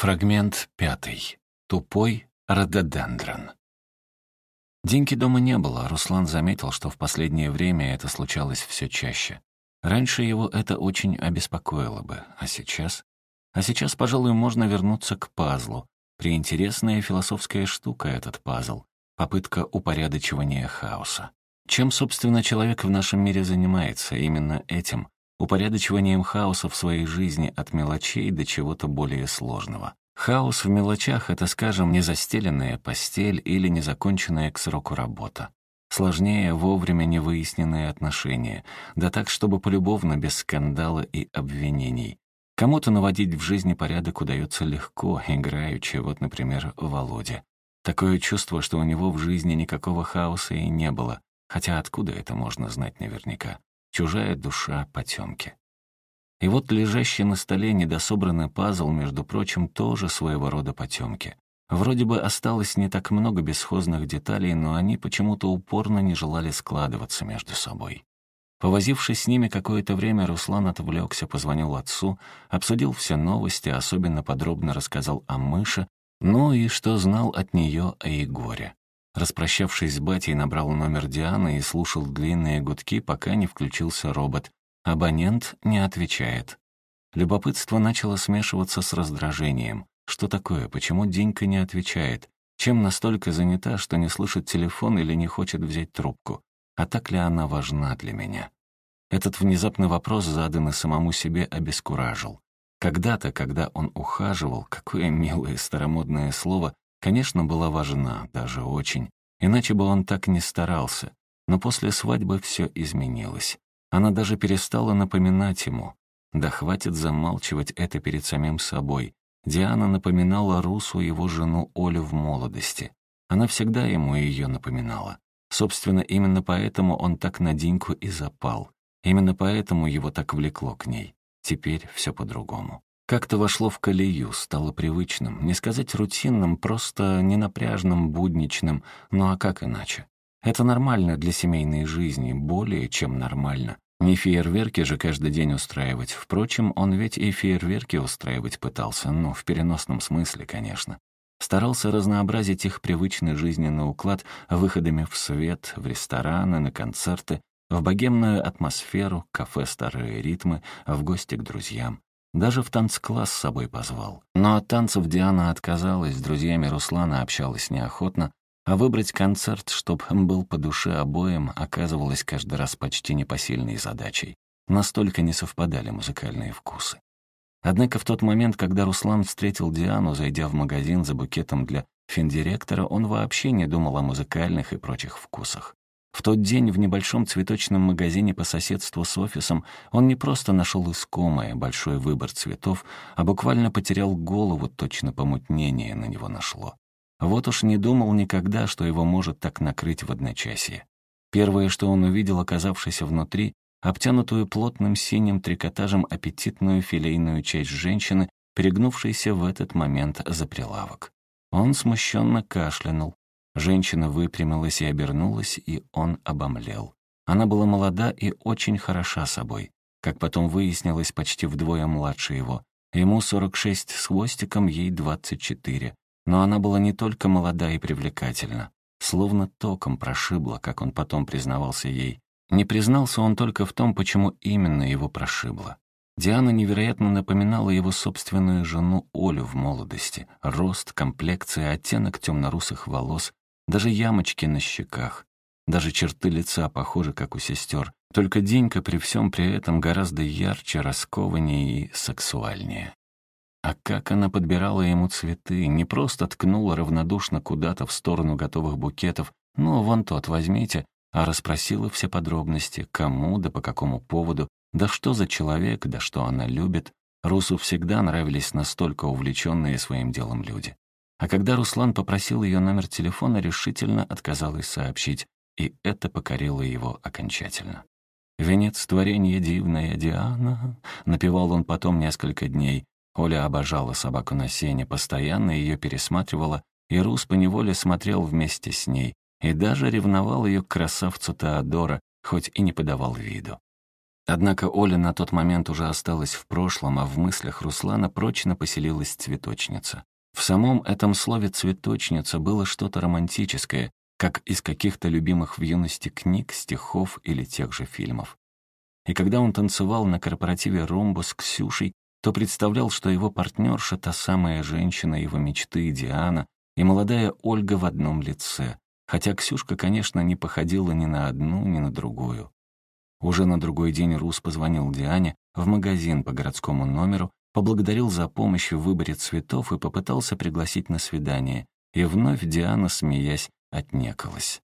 Фрагмент пятый. Тупой рододендрон. Деньги дома не было, Руслан заметил, что в последнее время это случалось все чаще. Раньше его это очень обеспокоило бы, а сейчас? А сейчас, пожалуй, можно вернуться к пазлу. Приинтересная философская штука этот пазл. Попытка упорядочивания хаоса. Чем, собственно, человек в нашем мире занимается? Именно этим упорядочиванием хаоса в своей жизни от мелочей до чего-то более сложного. Хаос в мелочах — это, скажем, незастеленная постель или незаконченная к сроку работа. Сложнее вовремя невыясненные отношения, да так, чтобы полюбовно, без скандала и обвинений. Кому-то наводить в жизни порядок удается легко, играючи, вот, например, Володе. Такое чувство, что у него в жизни никакого хаоса и не было, хотя откуда это можно знать наверняка? Чужая душа потемки. И вот лежащий на столе недособранный пазл, между прочим, тоже своего рода потемки. Вроде бы осталось не так много бесхозных деталей, но они почему-то упорно не желали складываться между собой. Повозившись с ними какое-то время, Руслан отвлекся, позвонил отцу, обсудил все новости, особенно подробно рассказал о мыше, ну и что знал от нее о Егоре. Распрощавшись с батей, набрал номер Дианы и слушал длинные гудки, пока не включился робот. Абонент не отвечает. Любопытство начало смешиваться с раздражением. Что такое? Почему Динька не отвечает? Чем настолько занята, что не слышит телефон или не хочет взять трубку? А так ли она важна для меня? Этот внезапный вопрос, заданный самому себе, обескуражил. Когда-то, когда он ухаживал, какое милое старомодное слово, Конечно, была важна, даже очень. Иначе бы он так не старался. Но после свадьбы все изменилось. Она даже перестала напоминать ему. Да хватит замалчивать это перед самим собой. Диана напоминала Русу его жену Олю в молодости. Она всегда ему ее напоминала. Собственно, именно поэтому он так на Диньку и запал. Именно поэтому его так влекло к ней. Теперь все по-другому. Как-то вошло в колею, стало привычным, не сказать рутинным, просто ненапряжным, будничным, ну а как иначе? Это нормально для семейной жизни, более чем нормально. Не фейерверки же каждый день устраивать. Впрочем, он ведь и фейерверки устраивать пытался, ну, в переносном смысле, конечно. Старался разнообразить их привычный жизненный уклад выходами в свет, в рестораны, на концерты, в богемную атмосферу, кафе «Старые ритмы», в гости к друзьям. Даже в танцкласс с собой позвал. Но от танцев Диана отказалась, с друзьями Руслана общалась неохотно, а выбрать концерт, чтоб был по душе обоим, оказывалось каждый раз почти непосильной задачей. Настолько не совпадали музыкальные вкусы. Однако в тот момент, когда Руслан встретил Диану, зайдя в магазин за букетом для финдиректора, он вообще не думал о музыкальных и прочих вкусах. В тот день в небольшом цветочном магазине по соседству с офисом он не просто нашел искомое, большой выбор цветов, а буквально потерял голову, точно помутнение на него нашло. Вот уж не думал никогда, что его может так накрыть в одночасье. Первое, что он увидел, оказавшись внутри, обтянутую плотным синим трикотажем аппетитную филейную часть женщины, перегнувшейся в этот момент за прилавок. Он смущенно кашлянул, Женщина выпрямилась и обернулась, и он обомлел. Она была молода и очень хороша собой. Как потом выяснилось, почти вдвое младше его. Ему 46 с хвостиком, ей 24. Но она была не только молода и привлекательна. Словно током прошибла, как он потом признавался ей. Не признался он только в том, почему именно его прошибло. Диана невероятно напоминала его собственную жену Олю в молодости. Рост, комплекция, оттенок темно-русых волос, даже ямочки на щеках, даже черты лица похожи, как у сестер. Только Денька при всем при этом гораздо ярче, раскованнее и сексуальнее. А как она подбирала ему цветы, не просто ткнула равнодушно куда-то в сторону готовых букетов, ну, вон тот, возьмите, а расспросила все подробности, кому, да по какому поводу, да что за человек, да что она любит. Русу всегда нравились настолько увлеченные своим делом люди. А когда Руслан попросил ее номер телефона, решительно отказалась сообщить, и это покорило его окончательно. «Венец творения дивная Диана», — напевал он потом несколько дней. Оля обожала собаку на сене, постоянно ее пересматривала, и Рус поневоле смотрел вместе с ней, и даже ревновал ее к красавцу Теодора, хоть и не подавал виду. Однако Оля на тот момент уже осталась в прошлом, а в мыслях Руслана прочно поселилась цветочница. В самом этом слове «цветочница» было что-то романтическое, как из каких-то любимых в юности книг, стихов или тех же фильмов. И когда он танцевал на корпоративе «Ромбо» с Ксюшей, то представлял, что его партнерша — та самая женщина его мечты, Диана, и молодая Ольга в одном лице, хотя Ксюшка, конечно, не походила ни на одну, ни на другую. Уже на другой день Рус позвонил Диане в магазин по городскому номеру, поблагодарил за помощь в выборе цветов и попытался пригласить на свидание. И вновь Диана, смеясь, отнекалась.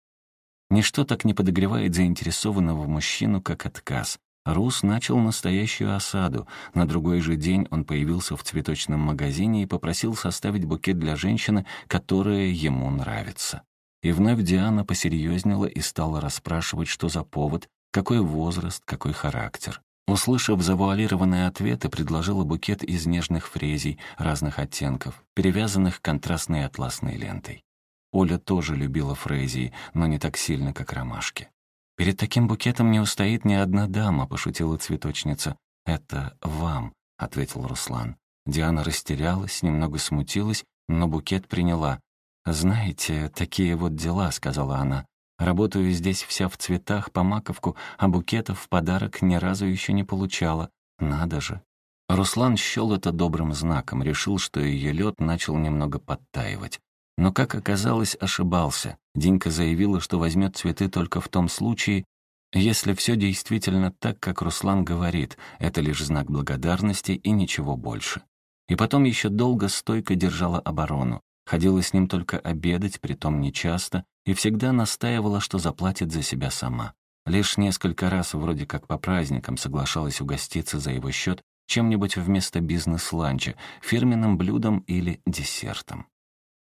Ничто так не подогревает заинтересованного мужчину, как отказ. Рус начал настоящую осаду. На другой же день он появился в цветочном магазине и попросил составить букет для женщины, которая ему нравится. И вновь Диана посерьезнела и стала расспрашивать, что за повод, какой возраст, какой характер. Услышав завуалированные ответы, предложила букет из нежных фрезий разных оттенков, перевязанных контрастной атласной лентой. Оля тоже любила фрезии, но не так сильно, как ромашки. «Перед таким букетом не устоит ни одна дама», — пошутила цветочница. «Это вам», — ответил Руслан. Диана растерялась, немного смутилась, но букет приняла. «Знаете, такие вот дела», — сказала она. Работаю здесь вся в цветах, по маковку, а букетов в подарок ни разу еще не получала. Надо же. Руслан счел это добрым знаком, решил, что ее лед начал немного подтаивать. Но, как оказалось, ошибался. Динка заявила, что возьмет цветы только в том случае, если все действительно так, как Руслан говорит, это лишь знак благодарности и ничего больше. И потом еще долго стойко держала оборону. Ходила с ним только обедать, притом нечасто, и всегда настаивала, что заплатит за себя сама. Лишь несколько раз, вроде как по праздникам, соглашалась угоститься за его счет чем-нибудь вместо бизнес-ланча, фирменным блюдом или десертом.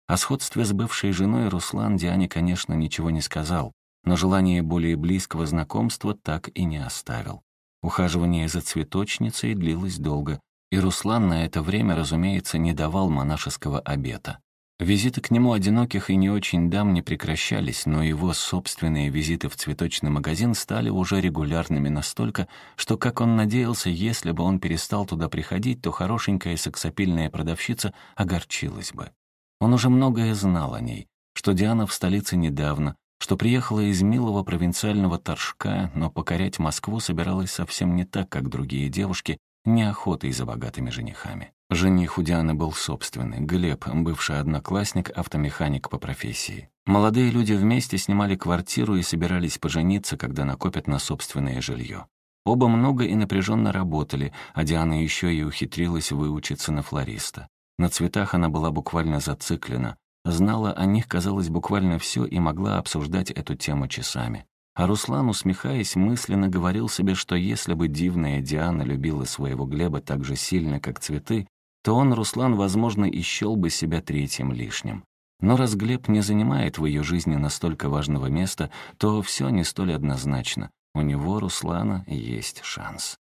О сходстве с бывшей женой Руслан Диане, конечно, ничего не сказал, но желание более близкого знакомства так и не оставил. Ухаживание за цветочницей длилось долго, и Руслан на это время, разумеется, не давал монашеского обета. Визиты к нему одиноких и не очень дам не прекращались, но его собственные визиты в цветочный магазин стали уже регулярными настолько, что, как он надеялся, если бы он перестал туда приходить, то хорошенькая сексапильная продавщица огорчилась бы. Он уже многое знал о ней, что Диана в столице недавно, что приехала из милого провинциального Торжка, но покорять Москву собиралась совсем не так, как другие девушки, неохотой за богатыми женихами. Жених у Дианы был собственный, Глеб, бывший одноклассник, автомеханик по профессии. Молодые люди вместе снимали квартиру и собирались пожениться, когда накопят на собственное жилье. Оба много и напряженно работали, а Диана еще и ухитрилась выучиться на флориста. На цветах она была буквально зациклена. Знала о них, казалось, буквально все и могла обсуждать эту тему часами. А Руслан, усмехаясь, мысленно говорил себе, что если бы дивная Диана любила своего Глеба так же сильно, как цветы, то он, Руслан, возможно, и бы себя третьим лишним. Но раз Глеб не занимает в ее жизни настолько важного места, то все не столь однозначно. У него, Руслана, есть шанс.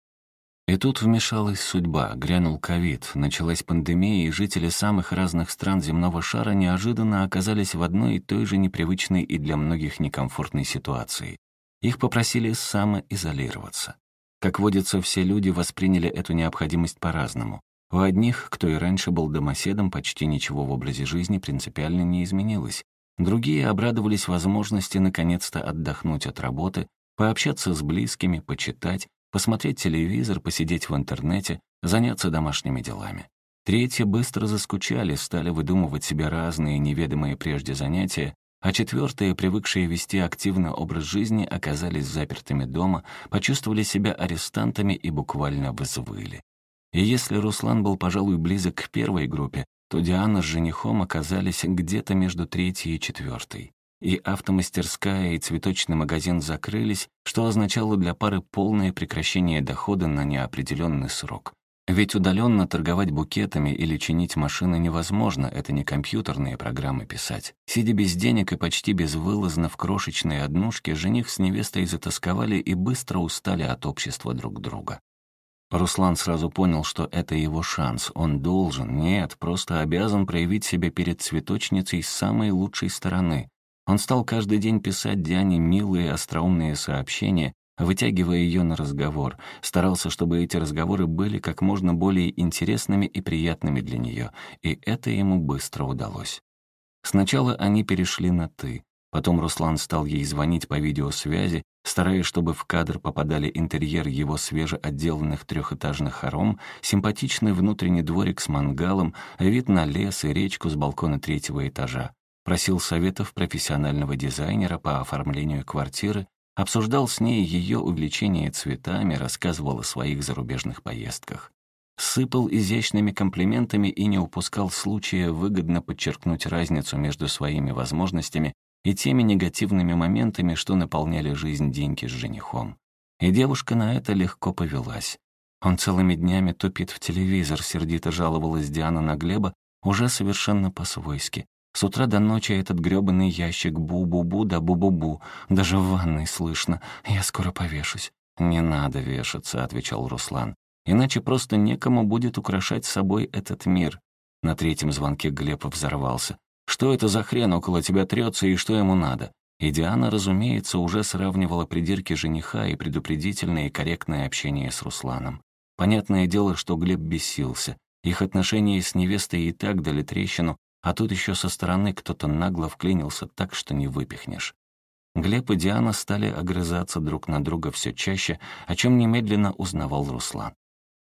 И тут вмешалась судьба, грянул ковид, началась пандемия, и жители самых разных стран земного шара неожиданно оказались в одной и той же непривычной и для многих некомфортной ситуации. Их попросили самоизолироваться. Как водится, все люди восприняли эту необходимость по-разному. У одних, кто и раньше был домоседом, почти ничего в образе жизни принципиально не изменилось. Другие обрадовались возможности наконец-то отдохнуть от работы, пообщаться с близкими, почитать, посмотреть телевизор, посидеть в интернете, заняться домашними делами. Третьи быстро заскучали, стали выдумывать себе разные неведомые прежде занятия, а четвертые, привыкшие вести активный образ жизни, оказались запертыми дома, почувствовали себя арестантами и буквально взвыли. И если Руслан был, пожалуй, близок к первой группе, то Диана с женихом оказались где-то между третьей и четвертой. И автомастерская, и цветочный магазин закрылись, что означало для пары полное прекращение дохода на неопределенный срок. Ведь удаленно торговать букетами или чинить машины невозможно, это не компьютерные программы писать. Сидя без денег и почти безвылазно в крошечной однушке, жених с невестой затасковали и быстро устали от общества друг друга. Руслан сразу понял, что это его шанс. Он должен, нет, просто обязан проявить себя перед цветочницей с самой лучшей стороны. Он стал каждый день писать Диане милые, остроумные сообщения, вытягивая ее на разговор, старался, чтобы эти разговоры были как можно более интересными и приятными для нее, и это ему быстро удалось. Сначала они перешли на «ты», потом Руслан стал ей звонить по видеосвязи, стараясь, чтобы в кадр попадали интерьер его свежеотделанных трехэтажных хором, симпатичный внутренний дворик с мангалом, вид на лес и речку с балкона третьего этажа. Просил советов профессионального дизайнера по оформлению квартиры, обсуждал с ней ее увлечение цветами, рассказывал о своих зарубежных поездках. Сыпал изящными комплиментами и не упускал случая выгодно подчеркнуть разницу между своими возможностями и теми негативными моментами, что наполняли жизнь Динки с женихом. И девушка на это легко повелась. Он целыми днями тупит в телевизор, сердито жаловалась Диана на Глеба, уже совершенно по-свойски. С утра до ночи этот грёбаный ящик бу-бу-бу да бу-бу-бу. Даже в ванной слышно. Я скоро повешусь. «Не надо вешаться», — отвечал Руслан. «Иначе просто некому будет украшать собой этот мир». На третьем звонке Глеб взорвался. Что это за хрен около тебя трется и что ему надо? И Диана, разумеется, уже сравнивала придирки жениха и предупредительное и корректное общение с Русланом. Понятное дело, что Глеб бесился. Их отношения с невестой и так дали трещину, а тут еще со стороны кто-то нагло вклинился так, что не выпихнешь. Глеб и Диана стали огрызаться друг на друга все чаще, о чем немедленно узнавал Руслан.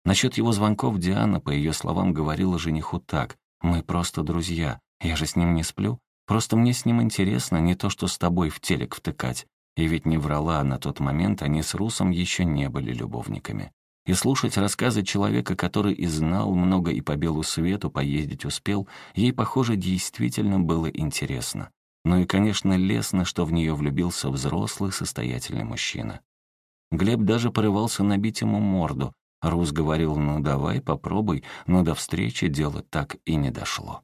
Насчет его звонков Диана, по ее словам, говорила жениху так «Мы просто друзья, я же с ним не сплю. Просто мне с ним интересно, не то что с тобой в телек втыкать. И ведь не врала, на тот момент они с Русом еще не были любовниками. И слушать рассказы человека, который и знал много и по белу свету поездить успел, ей, похоже, действительно было интересно. Ну и, конечно, лестно, что в нее влюбился взрослый состоятельный мужчина. Глеб даже порывался набить ему морду. Рус говорил, ну давай, попробуй, но до встречи дело так и не дошло.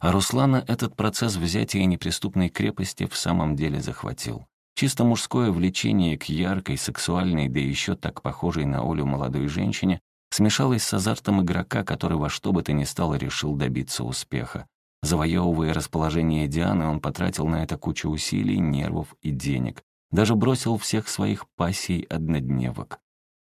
А Руслана этот процесс взятия неприступной крепости в самом деле захватил. Чисто мужское влечение к яркой, сексуальной, да еще так похожей на Олю молодой женщине, смешалось с азартом игрока, который во что бы то ни стало решил добиться успеха. Завоевывая расположение Дианы, он потратил на это кучу усилий, нервов и денег. Даже бросил всех своих пассий-однодневок.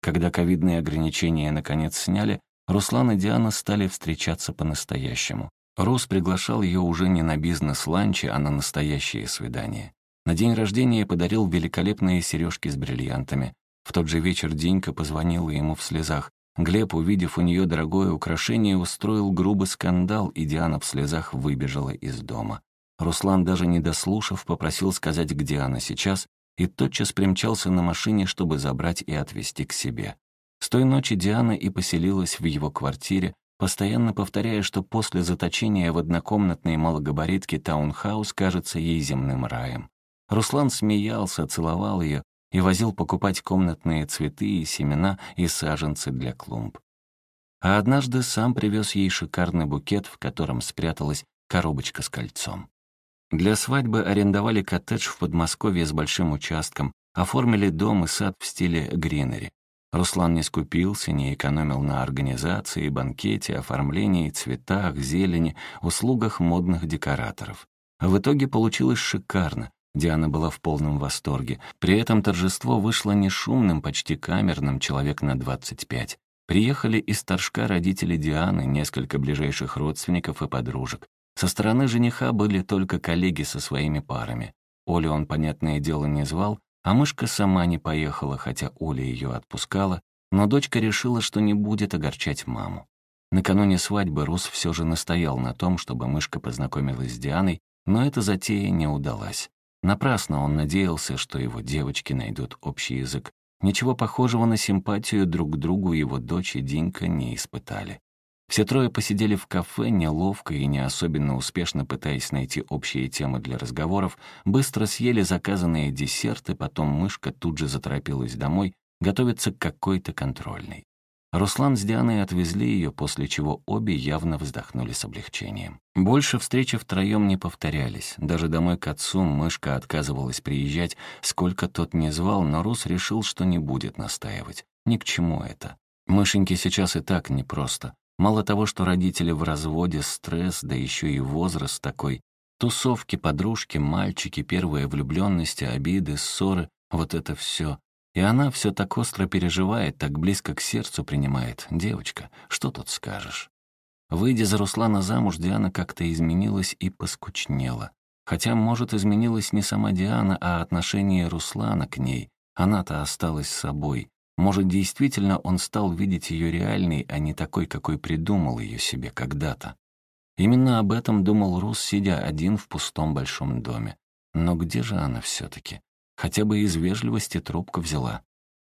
Когда ковидные ограничения наконец сняли, Руслан и Диана стали встречаться по-настоящему. Рус приглашал ее уже не на бизнес-ланчи, а на настоящее свидание. На день рождения подарил великолепные сережки с бриллиантами. В тот же вечер Денька позвонила ему в слезах. Глеб, увидев у нее дорогое украшение, устроил грубый скандал, и Диана в слезах выбежала из дома. Руслан, даже не дослушав, попросил сказать, где она сейчас, и тотчас примчался на машине, чтобы забрать и отвезти к себе. С той ночи Диана и поселилась в его квартире, постоянно повторяя, что после заточения в однокомнатной малогабаритке таунхаус кажется ей земным раем. Руслан смеялся, целовал ее и возил покупать комнатные цветы и семена и саженцы для клумб. А однажды сам привез ей шикарный букет, в котором спряталась коробочка с кольцом. Для свадьбы арендовали коттедж в Подмосковье с большим участком, оформили дом и сад в стиле гринери. Руслан не скупился, не экономил на организации, банкете, оформлении, цветах, зелени, услугах модных декораторов. В итоге получилось шикарно. Диана была в полном восторге. При этом торжество вышло не шумным, почти камерным, человек на 25. Приехали из Торжка родители Дианы, несколько ближайших родственников и подружек. Со стороны жениха были только коллеги со своими парами. Олю он, понятное дело, не звал, а мышка сама не поехала, хотя Оля ее отпускала, но дочка решила, что не будет огорчать маму. Накануне свадьбы Рус все же настоял на том, чтобы мышка познакомилась с Дианой, но эта затея не удалась. Напрасно он надеялся, что его девочки найдут общий язык. Ничего похожего на симпатию друг к другу его дочь и Динка не испытали. Все трое посидели в кафе, неловко и не особенно успешно пытаясь найти общие темы для разговоров, быстро съели заказанные десерты, потом мышка тут же заторопилась домой, готовиться к какой-то контрольной. Руслан с Дианой отвезли ее, после чего обе явно вздохнули с облегчением. Больше встречи втроем не повторялись. Даже домой к отцу мышка отказывалась приезжать, сколько тот не звал, но Рус решил, что не будет настаивать. Ни к чему это. Мышеньке сейчас и так непросто. Мало того, что родители в разводе, стресс, да еще и возраст такой. Тусовки, подружки, мальчики, первые влюбленности, обиды, ссоры — вот это все. И она все так остро переживает, так близко к сердцу принимает. Девочка, что тут скажешь? Выйдя за Руслана замуж, Диана как-то изменилась и поскучнела. Хотя, может, изменилась не сама Диана, а отношение Руслана к ней. Она-то осталась собой. Может, действительно он стал видеть ее реальной, а не такой, какой придумал ее себе когда-то. Именно об этом думал Рус, сидя один в пустом большом доме. Но где же она все-таки? Хотя бы из вежливости трубку взяла.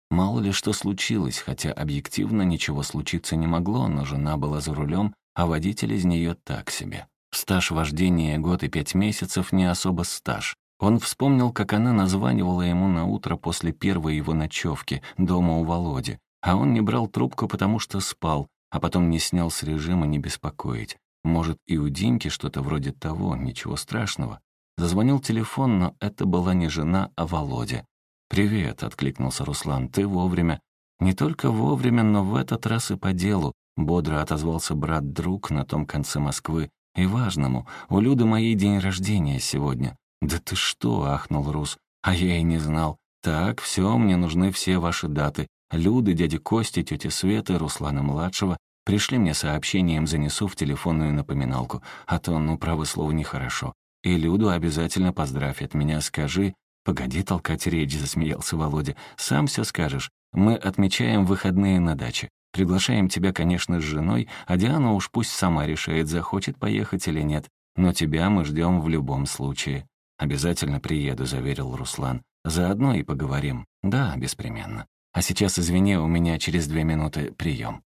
Мало ли что случилось, хотя объективно ничего случиться не могло, но жена была за рулем, а водитель из нее так себе. Стаж вождения год и пять месяцев не особо стаж. Он вспомнил, как она названивала ему на утро после первой его ночевки дома у Володи, а он не брал трубку, потому что спал, а потом не снял с режима не беспокоить. Может, и у Динки что-то вроде того, ничего страшного. Зазвонил телефон, но это была не жена, а Володя. «Привет», — откликнулся Руслан, — «ты вовремя». «Не только вовремя, но в этот раз и по делу», — бодро отозвался брат-друг на том конце Москвы. «И важному, у Люды моей день рождения сегодня». «Да ты что?» — ахнул Рус. «А я и не знал. Так, все, мне нужны все ваши даты. Люды, дяди Кости, тети Светы, Руслана-младшего. Пришли мне сообщением, занесу в телефонную напоминалку. А то, ну, право слово, нехорошо. И Люду обязательно поздравь от меня, скажи...» «Погоди толкать речь», — засмеялся Володя. «Сам все скажешь. Мы отмечаем выходные на даче. Приглашаем тебя, конечно, с женой, а Диана уж пусть сама решает, захочет поехать или нет. Но тебя мы ждем в любом случае». «Обязательно приеду», — заверил Руслан. «Заодно и поговорим». «Да, беспременно. А сейчас, извини, у меня через две минуты прием».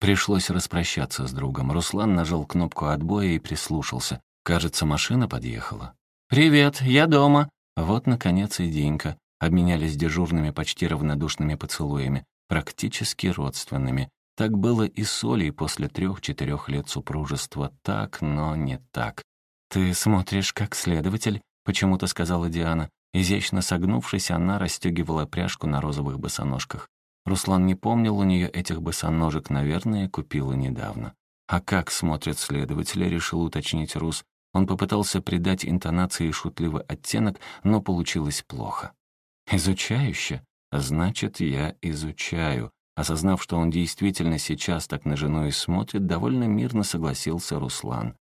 Пришлось распрощаться с другом. Руслан нажал кнопку отбоя и прислушался. Кажется, машина подъехала. «Привет, я дома». Вот, наконец, и Денька. Обменялись дежурными, почти равнодушными поцелуями, практически родственными. Так было и с Олей после трех-четырех лет супружества. Так, но не так. «Ты смотришь как следователь», — почему-то сказала Диана. Изящно согнувшись, она расстегивала пряжку на розовых босоножках. Руслан не помнил у нее этих босоножек, наверное, купила недавно. «А как смотрят следователи?» — решил уточнить Рус. Он попытался придать интонации шутливый оттенок, но получилось плохо. «Изучающе? Значит, я изучаю». Осознав, что он действительно сейчас так на жену и смотрит, довольно мирно согласился Руслан.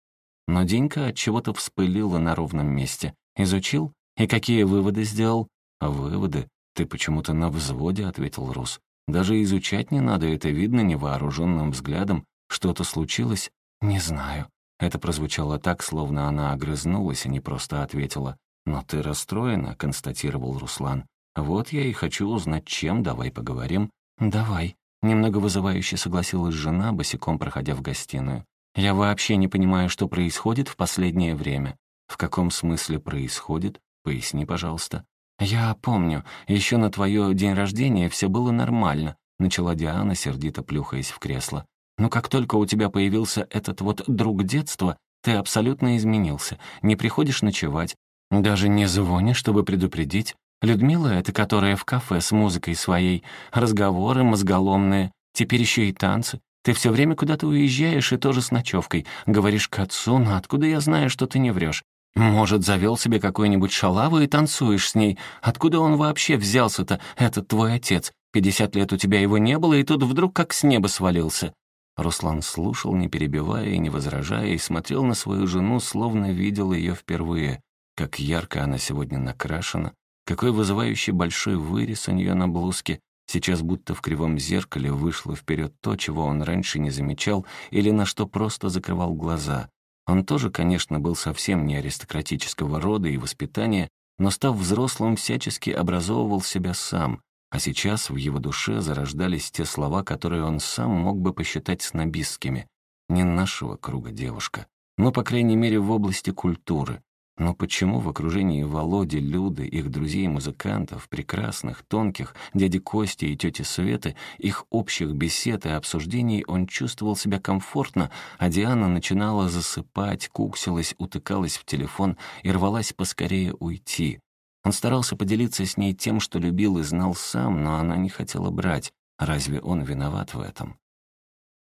Но Денька от чего-то вспылила на ровном месте. «Изучил? И какие выводы сделал?» «Выводы? Ты почему-то на взводе», — ответил Рус. «Даже изучать не надо, это видно невооруженным взглядом. Что-то случилось? Не знаю». Это прозвучало так, словно она огрызнулась и не просто ответила. «Но ты расстроена», — констатировал Руслан. «Вот я и хочу узнать, чем, давай поговорим». «Давай», — немного вызывающе согласилась жена, босиком проходя в гостиную. «Я вообще не понимаю, что происходит в последнее время». «В каком смысле происходит? Поясни, пожалуйста». «Я помню, еще на твое день рождения все было нормально», — начала Диана, сердито плюхаясь в кресло. Но как только у тебя появился этот вот друг детства, ты абсолютно изменился. Не приходишь ночевать, даже не звонишь, чтобы предупредить. Людмила — это которая в кафе с музыкой своей, разговоры мозголомные, теперь еще и танцы. Ты все время куда-то уезжаешь и тоже с ночевкой. Говоришь к отцу, но откуда я знаю, что ты не врешь? Может, завел себе какой-нибудь шалаву и танцуешь с ней? Откуда он вообще взялся-то, этот твой отец? Пятьдесят лет у тебя его не было, и тут вдруг как с неба свалился. Руслан слушал, не перебивая и не возражая, и смотрел на свою жену, словно видел ее впервые. Как ярко она сегодня накрашена, какой вызывающий большой вырез у нее на блузке. Сейчас будто в кривом зеркале вышло вперед то, чего он раньше не замечал или на что просто закрывал глаза. Он тоже, конечно, был совсем не аристократического рода и воспитания, но, став взрослым, всячески образовывал себя сам, а сейчас в его душе зарождались те слова, которые он сам мог бы посчитать снобистскими. Не нашего круга девушка, но, по крайней мере, в области культуры. Но почему в окружении Володи, Люды, их друзей-музыкантов, прекрасных, тонких, дяди Кости и тети Светы, их общих бесед и обсуждений он чувствовал себя комфортно, а Диана начинала засыпать, куксилась, утыкалась в телефон и рвалась поскорее уйти. Он старался поделиться с ней тем, что любил и знал сам, но она не хотела брать. Разве он виноват в этом?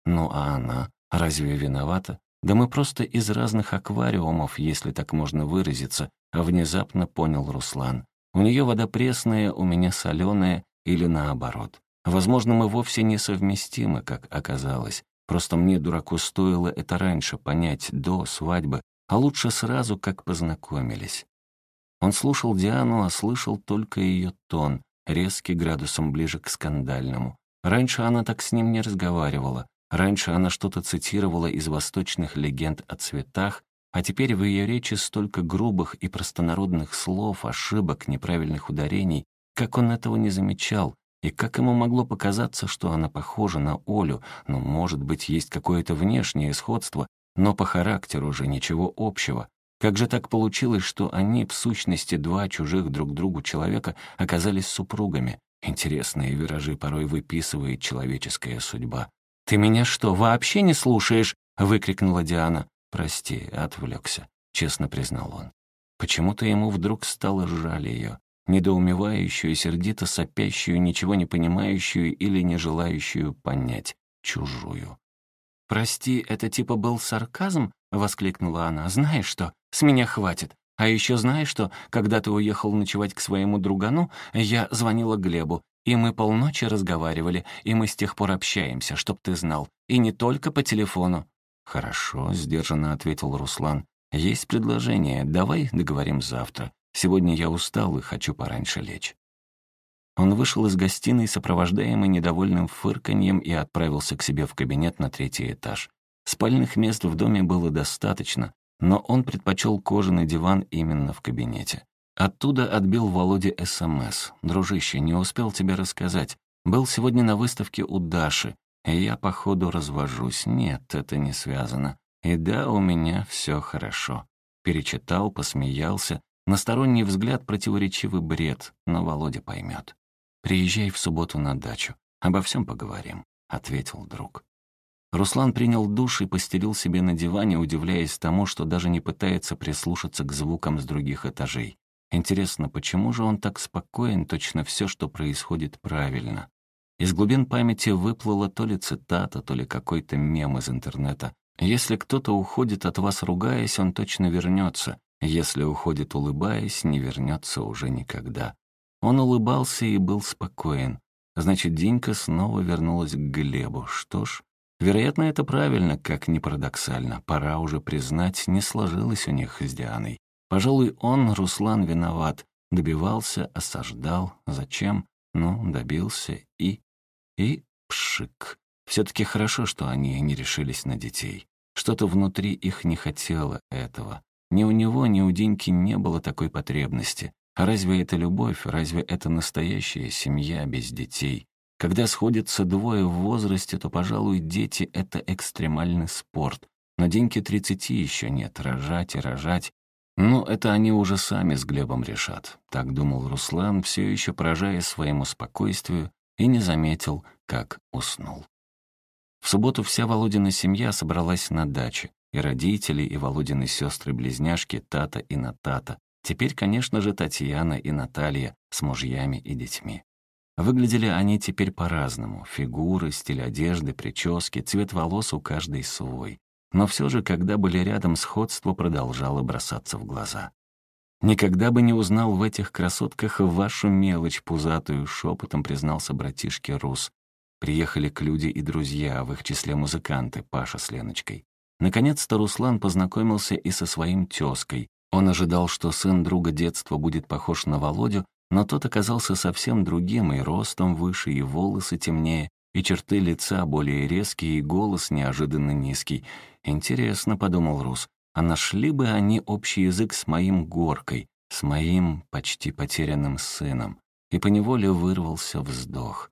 Ну а она? Разве виновата? Да мы просто из разных аквариумов, если так можно выразиться, а внезапно понял Руслан. У нее вода пресная, у меня соленая, или наоборот. Возможно, мы вовсе несовместимы, как оказалось. Просто мне, дураку, стоило это раньше понять, до свадьбы, а лучше сразу, как познакомились. Он слушал Диану, а слышал только ее тон, резкий градусом ближе к скандальному. Раньше она так с ним не разговаривала. Раньше она что-то цитировала из восточных легенд о цветах, а теперь в ее речи столько грубых и простонародных слов, ошибок, неправильных ударений, как он этого не замечал, и как ему могло показаться, что она похожа на Олю, ну, может быть, есть какое-то внешнее сходство, но по характеру же ничего общего. Как же так получилось, что они, в сущности, два чужих друг другу человека, оказались супругами? Интересные виражи порой выписывает человеческая судьба. «Ты меня что, вообще не слушаешь?» — выкрикнула Диана. «Прости, отвлекся», — честно признал он. Почему-то ему вдруг стало жаль ее, недоумевающую, сердито сопящую, ничего не понимающую или не желающую понять, чужую. «Прости, это типа был сарказм?» — воскликнула она. «Знаешь что, с меня хватит. А еще знаешь что, когда ты уехал ночевать к своему другану, я звонила Глебу, и мы полночи разговаривали, и мы с тех пор общаемся, чтоб ты знал. И не только по телефону». «Хорошо», — сдержанно ответил Руслан. «Есть предложение. Давай договорим завтра. Сегодня я устал и хочу пораньше лечь». Он вышел из гостиной, сопровождаемый недовольным фырканьем, и отправился к себе в кабинет на третий этаж. Спальных мест в доме было достаточно, но он предпочел кожаный диван именно в кабинете. Оттуда отбил Володе СМС. «Дружище, не успел тебе рассказать. Был сегодня на выставке у Даши, и я, походу, развожусь. Нет, это не связано. И да, у меня все хорошо». Перечитал, посмеялся. На сторонний взгляд противоречивый бред, но Володя поймет. «Приезжай в субботу на дачу. Обо всем поговорим», — ответил друг. Руслан принял душ и постелил себе на диване, удивляясь тому, что даже не пытается прислушаться к звукам с других этажей. Интересно, почему же он так спокоен, точно все, что происходит, правильно? Из глубин памяти выплыла то ли цитата, то ли какой-то мем из интернета. «Если кто-то уходит от вас, ругаясь, он точно вернется. Если уходит, улыбаясь, не вернется уже никогда». Он улыбался и был спокоен. Значит, Динька снова вернулась к Глебу. Что ж, Вероятно, это правильно, как ни парадоксально. Пора уже признать, не сложилось у них с Дианой. Пожалуй, он, Руслан, виноват. Добивался, осаждал. Зачем? Ну, добился и... И пшик. Все-таки хорошо, что они не решились на детей. Что-то внутри их не хотело этого. Ни у него, ни у Диньки не было такой потребности. А разве это любовь? Разве это настоящая семья без детей? Когда сходятся двое в возрасте, то, пожалуй, дети — это экстремальный спорт. Но деньги тридцати еще нет, рожать и рожать. Ну, это они уже сами с Глебом решат. Так думал Руслан, все еще поражая своему спокойствию, и не заметил, как уснул. В субботу вся Володина семья собралась на даче. И родители, и Володины сестры-близняшки Тата и Натата. Теперь, конечно же, Татьяна и Наталья с мужьями и детьми. Выглядели они теперь по-разному. Фигуры, стиль одежды, прически, цвет волос у каждой свой. Но все же, когда были рядом, сходство продолжало бросаться в глаза. «Никогда бы не узнал в этих красотках вашу мелочь пузатую», — шепотом признался братишке Рус. Приехали к люди и друзья, в их числе музыканты, Паша с Леночкой. Наконец-то Руслан познакомился и со своим тезкой. Он ожидал, что сын друга детства будет похож на Володю, но тот оказался совсем другим, и ростом выше, и волосы темнее, и черты лица более резкие, и голос неожиданно низкий. «Интересно», — подумал Рус, — «а нашли бы они общий язык с моим горкой, с моим почти потерянным сыном?» И поневоле вырвался вздох.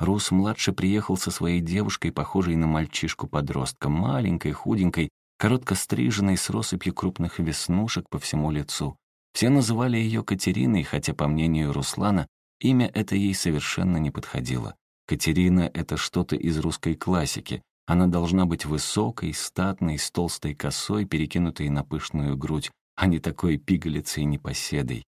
Рус-младший приехал со своей девушкой, похожей на мальчишку-подростка, маленькой, худенькой, коротко стриженной, с россыпью крупных веснушек по всему лицу. Все называли ее Катериной, хотя, по мнению Руслана, имя это ей совершенно не подходило. Катерина — это что-то из русской классики. Она должна быть высокой, статной, с толстой косой, перекинутой на пышную грудь, а не такой пигалицей и непоседой.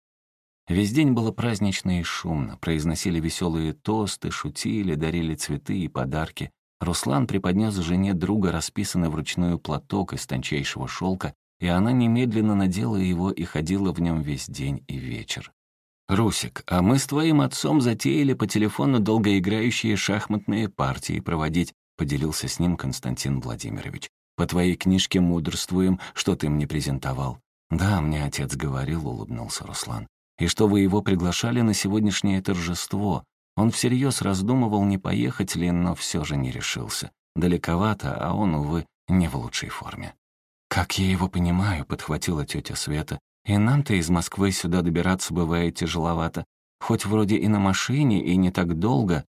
Весь день было празднично и шумно. Произносили веселые тосты, шутили, дарили цветы и подарки. Руслан преподнес жене друга расписанный вручную платок из тончайшего шелка и она немедленно надела его и ходила в нем весь день и вечер. «Русик, а мы с твоим отцом затеяли по телефону долгоиграющие шахматные партии проводить», поделился с ним Константин Владимирович. «По твоей книжке мудрствуем, что ты мне презентовал». «Да, мне отец говорил», — улыбнулся Руслан. «И что вы его приглашали на сегодняшнее торжество. Он всерьез раздумывал, не поехать ли, но все же не решился. Далековато, а он, увы, не в лучшей форме». «Как я его понимаю», — подхватила тетя Света. «И нам-то из Москвы сюда добираться бывает тяжеловато. Хоть вроде и на машине, и не так долго».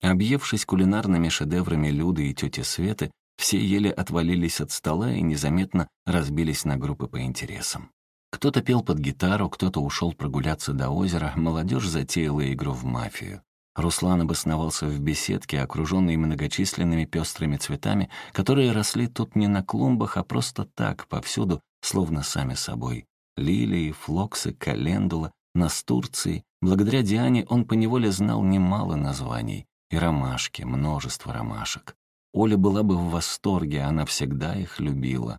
Объевшись кулинарными шедеврами Люды и тети Светы, все еле отвалились от стола и незаметно разбились на группы по интересам. Кто-то пел под гитару, кто-то ушел прогуляться до озера, молодежь затеяла игру в мафию. Руслан обосновался в беседке, окруженной многочисленными пестрыми цветами, которые росли тут не на клумбах, а просто так, повсюду, словно сами собой. Лилии, флоксы, календула, настурции. Благодаря Диане он поневоле знал немало названий. И ромашки, множество ромашек. Оля была бы в восторге, она всегда их любила.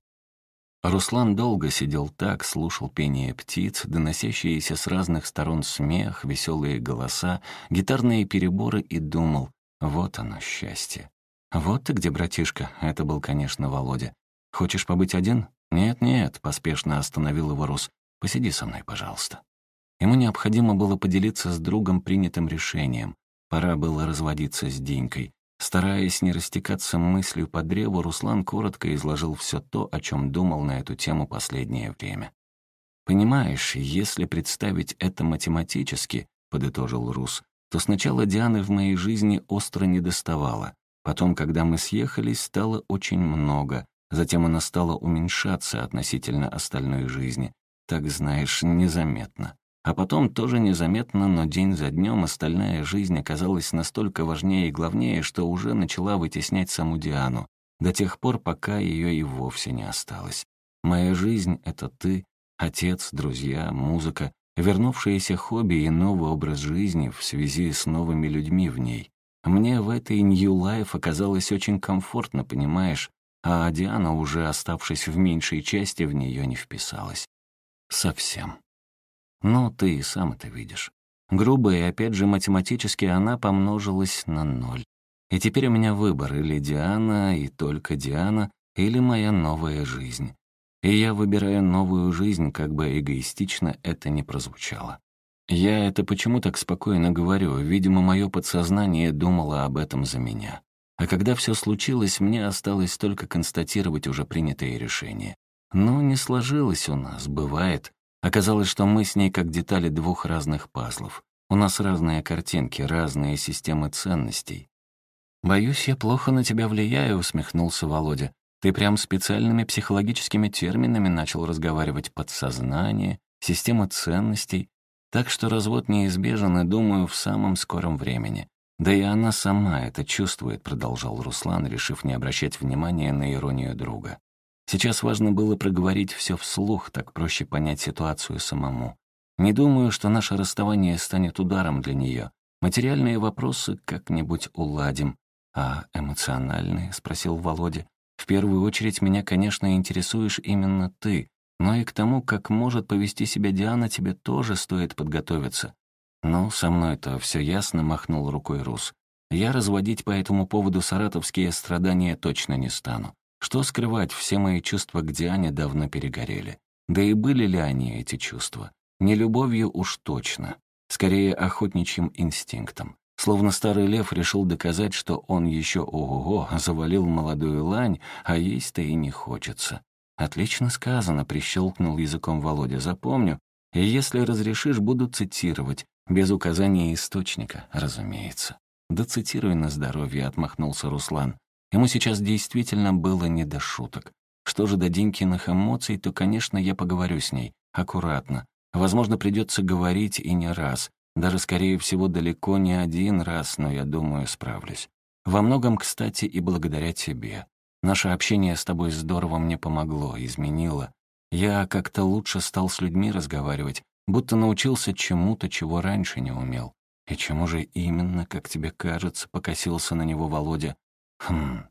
Руслан долго сидел так, слушал пение птиц, доносящиеся с разных сторон смех, веселые голоса, гитарные переборы и думал, вот оно счастье. «Вот ты где, братишка?» — это был, конечно, Володя. «Хочешь побыть один?» «Нет-нет», — поспешно остановил его Рус. «Посиди со мной, пожалуйста». Ему необходимо было поделиться с другом принятым решением. Пора было разводиться с Динькой. Стараясь не растекаться мыслью по древу, Руслан коротко изложил все то, о чем думал на эту тему последнее время. «Понимаешь, если представить это математически», — подытожил Рус, «то сначала Дианы в моей жизни остро не доставало. Потом, когда мы съехались, стало очень много. Затем она стала уменьшаться относительно остальной жизни. Так, знаешь, незаметно. А потом тоже незаметно, но день за днем остальная жизнь оказалась настолько важнее и главнее, что уже начала вытеснять саму Диану, до тех пор, пока ее и вовсе не осталось. Моя жизнь — это ты, отец, друзья, музыка, вернувшиеся хобби и новый образ жизни в связи с новыми людьми в ней. Мне в этой Life оказалось очень комфортно, понимаешь, а Диана, уже оставшись в меньшей части, в нее не вписалась. Совсем. Но ты и сам это видишь. Грубо и опять же математически она помножилась на ноль. И теперь у меня выбор или Диана, и только Диана, или моя новая жизнь. И я выбираю новую жизнь, как бы эгоистично это ни прозвучало. Я это почему так спокойно говорю? Видимо, мое подсознание думало об этом за меня. А когда все случилось, мне осталось только констатировать уже принятые решения. Но не сложилось у нас, бывает. Оказалось, что мы с ней как детали двух разных пазлов. У нас разные картинки, разные системы ценностей. «Боюсь, я плохо на тебя влияю», — усмехнулся Володя. «Ты прям специальными психологическими терминами начал разговаривать подсознание, система ценностей. Так что развод неизбежен, и, думаю, в самом скором времени. Да и она сама это чувствует», — продолжал Руслан, решив не обращать внимания на иронию друга. Сейчас важно было проговорить все вслух, так проще понять ситуацию самому. Не думаю, что наше расставание станет ударом для нее. Материальные вопросы как-нибудь уладим. А эмоциональные? — спросил Володя. В первую очередь меня, конечно, интересуешь именно ты, но и к тому, как может повести себя Диана, тебе тоже стоит подготовиться. Ну, со мной-то все ясно, — махнул рукой Рус. Я разводить по этому поводу саратовские страдания точно не стану. Что скрывать, все мои чувства к Диане давно перегорели. Да и были ли они, эти чувства? Не любовью уж точно. Скорее, охотничьим инстинктом. Словно старый лев решил доказать, что он еще ого-го завалил молодую лань, а есть-то и не хочется. «Отлично сказано», — прищелкнул языком Володя. «Запомню. И если разрешишь, буду цитировать. Без указания источника, разумеется». «Да цитируй на здоровье», — отмахнулся Руслан. Ему сейчас действительно было не до шуток. Что же до Динькиных эмоций, то, конечно, я поговорю с ней. Аккуратно. Возможно, придется говорить и не раз. Даже, скорее всего, далеко не один раз, но я думаю, справлюсь. Во многом, кстати, и благодаря тебе. Наше общение с тобой здорово мне помогло, изменило. Я как-то лучше стал с людьми разговаривать, будто научился чему-то, чего раньше не умел. И чему же именно, как тебе кажется, покосился на него Володя, Хм.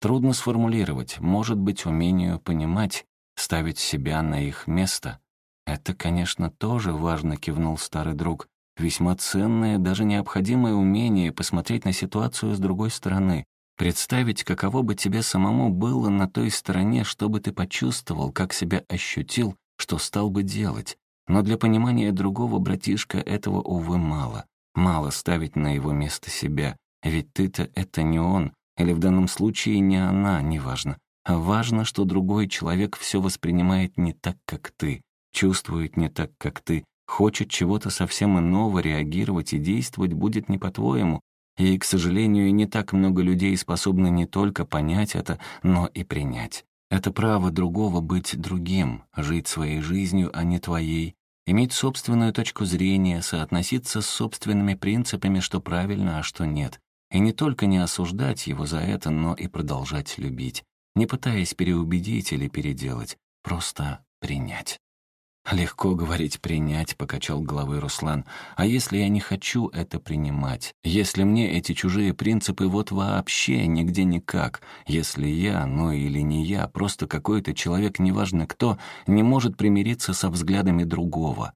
Трудно сформулировать. Может быть, умению понимать, ставить себя на их место. «Это, конечно, тоже важно», — кивнул старый друг. «Весьма ценное, даже необходимое умение посмотреть на ситуацию с другой стороны, представить, каково бы тебе самому было на той стороне, что бы ты почувствовал, как себя ощутил, что стал бы делать. Но для понимания другого братишка этого, увы, мало. Мало ставить на его место себя, ведь ты-то это не он, или в данном случае не она, неважно. А важно, что другой человек все воспринимает не так, как ты, чувствует не так, как ты, хочет чего-то совсем иного, реагировать и действовать будет не по-твоему. И, к сожалению, не так много людей способны не только понять это, но и принять. Это право другого быть другим, жить своей жизнью, а не твоей, иметь собственную точку зрения, соотноситься с собственными принципами, что правильно, а что нет. И не только не осуждать его за это, но и продолжать любить, не пытаясь переубедить или переделать, просто принять. «Легко говорить «принять», — покачал головой Руслан. «А если я не хочу это принимать? Если мне эти чужие принципы вот вообще нигде никак? Если я, ну или не я, просто какой-то человек, неважно кто, не может примириться со взглядами другого?»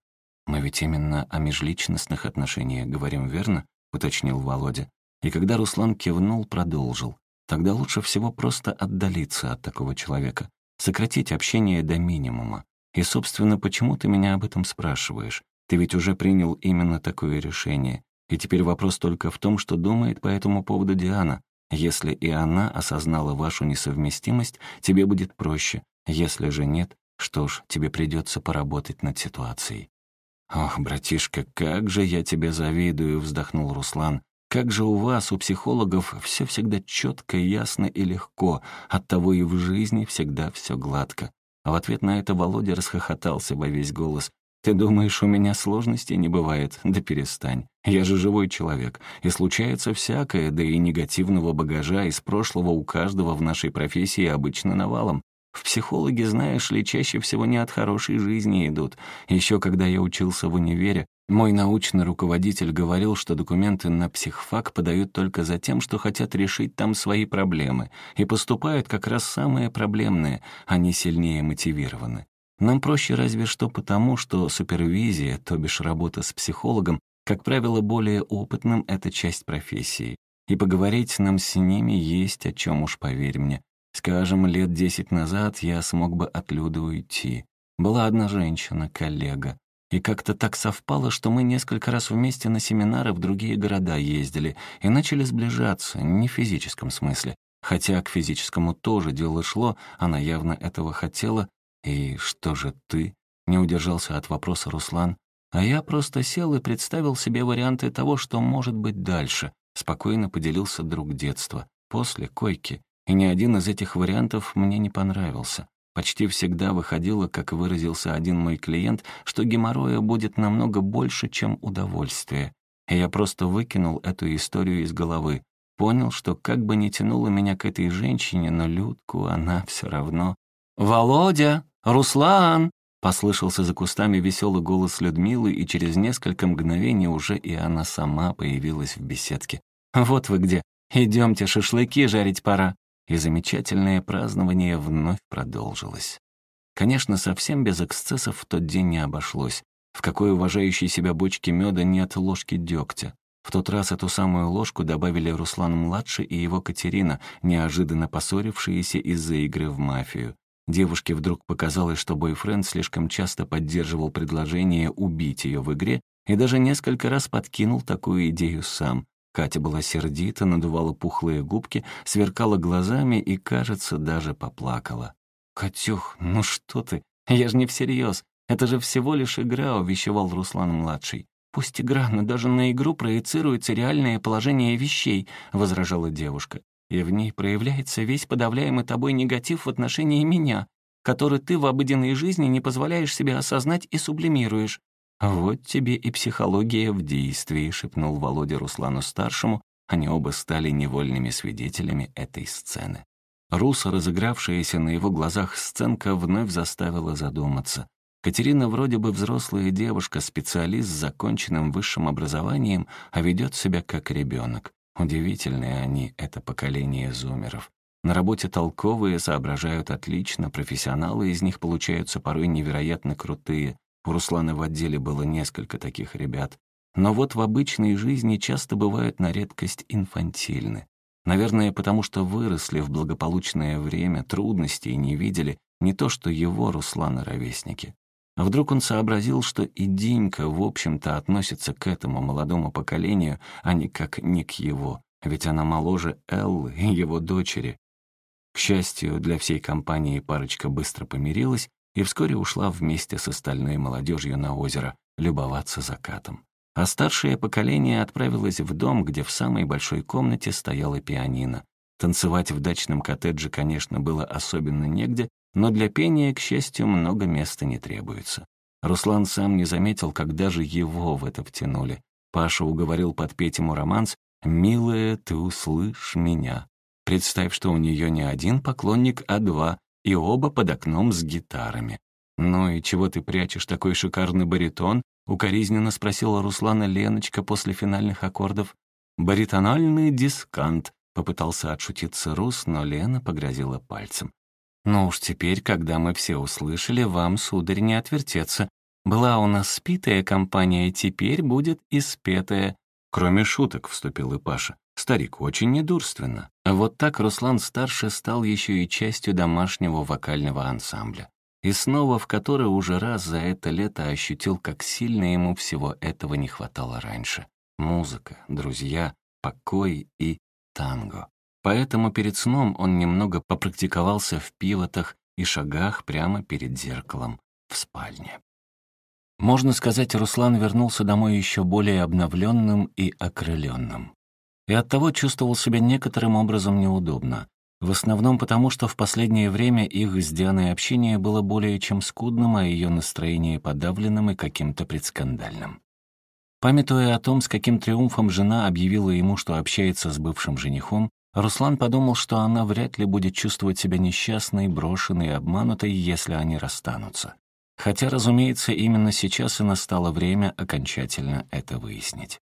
«Мы ведь именно о межличностных отношениях говорим, верно?» — уточнил Володя. И когда Руслан кивнул, продолжил. «Тогда лучше всего просто отдалиться от такого человека, сократить общение до минимума. И, собственно, почему ты меня об этом спрашиваешь? Ты ведь уже принял именно такое решение. И теперь вопрос только в том, что думает по этому поводу Диана. Если и она осознала вашу несовместимость, тебе будет проще. Если же нет, что ж, тебе придется поработать над ситуацией. «Ох, братишка, как же я тебе завидую», — вздохнул Руслан. «Как же у вас, у психологов, все всегда четко, ясно и легко, оттого и в жизни всегда все гладко. А в ответ на это Володя расхохотался во весь голос. «Ты думаешь, у меня сложностей не бывает? Да перестань. Я же живой человек, и случается всякое, да и негативного багажа из прошлого у каждого в нашей профессии обычно навалом. В психологи, знаешь ли, чаще всего не от хорошей жизни идут. Еще когда я учился в универе, мой научный руководитель говорил, что документы на психфак подают только за тем, что хотят решить там свои проблемы, и поступают как раз самые проблемные, они сильнее мотивированы. Нам проще разве что потому, что супервизия, то бишь работа с психологом, как правило, более опытным — это часть профессии. И поговорить нам с ними есть о чем уж, поверь мне. Скажем, лет десять назад я смог бы от Люды уйти. Была одна женщина, коллега. И как-то так совпало, что мы несколько раз вместе на семинары в другие города ездили и начали сближаться, не в физическом смысле. Хотя к физическому тоже дело шло, она явно этого хотела. «И что же ты?» — не удержался от вопроса Руслан. А я просто сел и представил себе варианты того, что может быть дальше. Спокойно поделился друг детства. После койки. И ни один из этих вариантов мне не понравился. Почти всегда выходило, как выразился один мой клиент, что геморроя будет намного больше, чем удовольствия. И я просто выкинул эту историю из головы. Понял, что как бы ни тянуло меня к этой женщине, но Людку она все равно... «Володя! Руслан!» Послышался за кустами веселый голос Людмилы, и через несколько мгновений уже и она сама появилась в беседке. «Вот вы где! Идемте, шашлыки жарить пора!» И замечательное празднование вновь продолжилось. Конечно, совсем без эксцессов в тот день не обошлось. В какой уважающей себя бочке меда нет ложки дегтя. В тот раз эту самую ложку добавили Руслан-младший и его Катерина, неожиданно поссорившиеся из-за игры в мафию. Девушке вдруг показалось, что бойфренд слишком часто поддерживал предложение убить ее в игре и даже несколько раз подкинул такую идею сам. Катя была сердита, надувала пухлые губки, сверкала глазами и, кажется, даже поплакала. «Катюх, ну что ты? Я же не всерьез. Это же всего лишь игра», — увещевал Руслан-младший. «Пусть игра, но даже на игру проецируется реальное положение вещей», — возражала девушка. «И в ней проявляется весь подавляемый тобой негатив в отношении меня, который ты в обыденной жизни не позволяешь себе осознать и сублимируешь. «Вот тебе и психология в действии», — шепнул Володя Руслану-старшему. Они оба стали невольными свидетелями этой сцены. Руса, разыгравшаяся на его глазах сценка, вновь заставила задуматься. Катерина вроде бы взрослая девушка, специалист с законченным высшим образованием, а ведет себя как ребенок. Удивительные они, это поколение зумеров. На работе толковые, соображают отлично, профессионалы из них получаются порой невероятно крутые, У Руслана в отделе было несколько таких ребят. Но вот в обычной жизни часто бывают на редкость инфантильны. Наверное, потому что выросли в благополучное время, трудностей не видели, не то что его, Руслана, ровесники. А вдруг он сообразил, что и Динька, в общем-то, относится к этому молодому поколению, а никак не к его, ведь она моложе Эллы, его дочери. К счастью, для всей компании парочка быстро помирилась и вскоре ушла вместе с остальной молодежью на озеро любоваться закатом. А старшее поколение отправилось в дом, где в самой большой комнате стояла пианино. Танцевать в дачном коттедже, конечно, было особенно негде, но для пения, к счастью, много места не требуется. Руслан сам не заметил, как даже его в это втянули. Паша уговорил подпеть ему романс «Милая, ты услышь меня». Представь, что у нее не один поклонник, а два, и оба под окном с гитарами. «Ну и чего ты прячешь такой шикарный баритон?» — укоризненно спросила Руслана Леночка после финальных аккордов. «Баритональный дискант», — попытался отшутиться Рус, но Лена погрозила пальцем. «Ну уж теперь, когда мы все услышали, вам, сударь, не отвертеться. Была у нас спитая компания, теперь будет и спетая». «Кроме шуток», — вступил и Паша. «Старик, очень недурственно». Вот так Руслан-старший стал еще и частью домашнего вокального ансамбля и снова в который уже раз за это лето ощутил, как сильно ему всего этого не хватало раньше. Музыка, друзья, покой и танго. Поэтому перед сном он немного попрактиковался в пивотах и шагах прямо перед зеркалом в спальне. Можно сказать, Руслан вернулся домой еще более обновленным и окрыленным. И оттого чувствовал себя некоторым образом неудобно. В основном потому, что в последнее время их с Дианой общение было более чем скудным, а ее настроение подавленным и каким-то предскандальным. Памятуя о том, с каким триумфом жена объявила ему, что общается с бывшим женихом, Руслан подумал, что она вряд ли будет чувствовать себя несчастной, брошенной обманутой, если они расстанутся. Хотя, разумеется, именно сейчас и настало время окончательно это выяснить.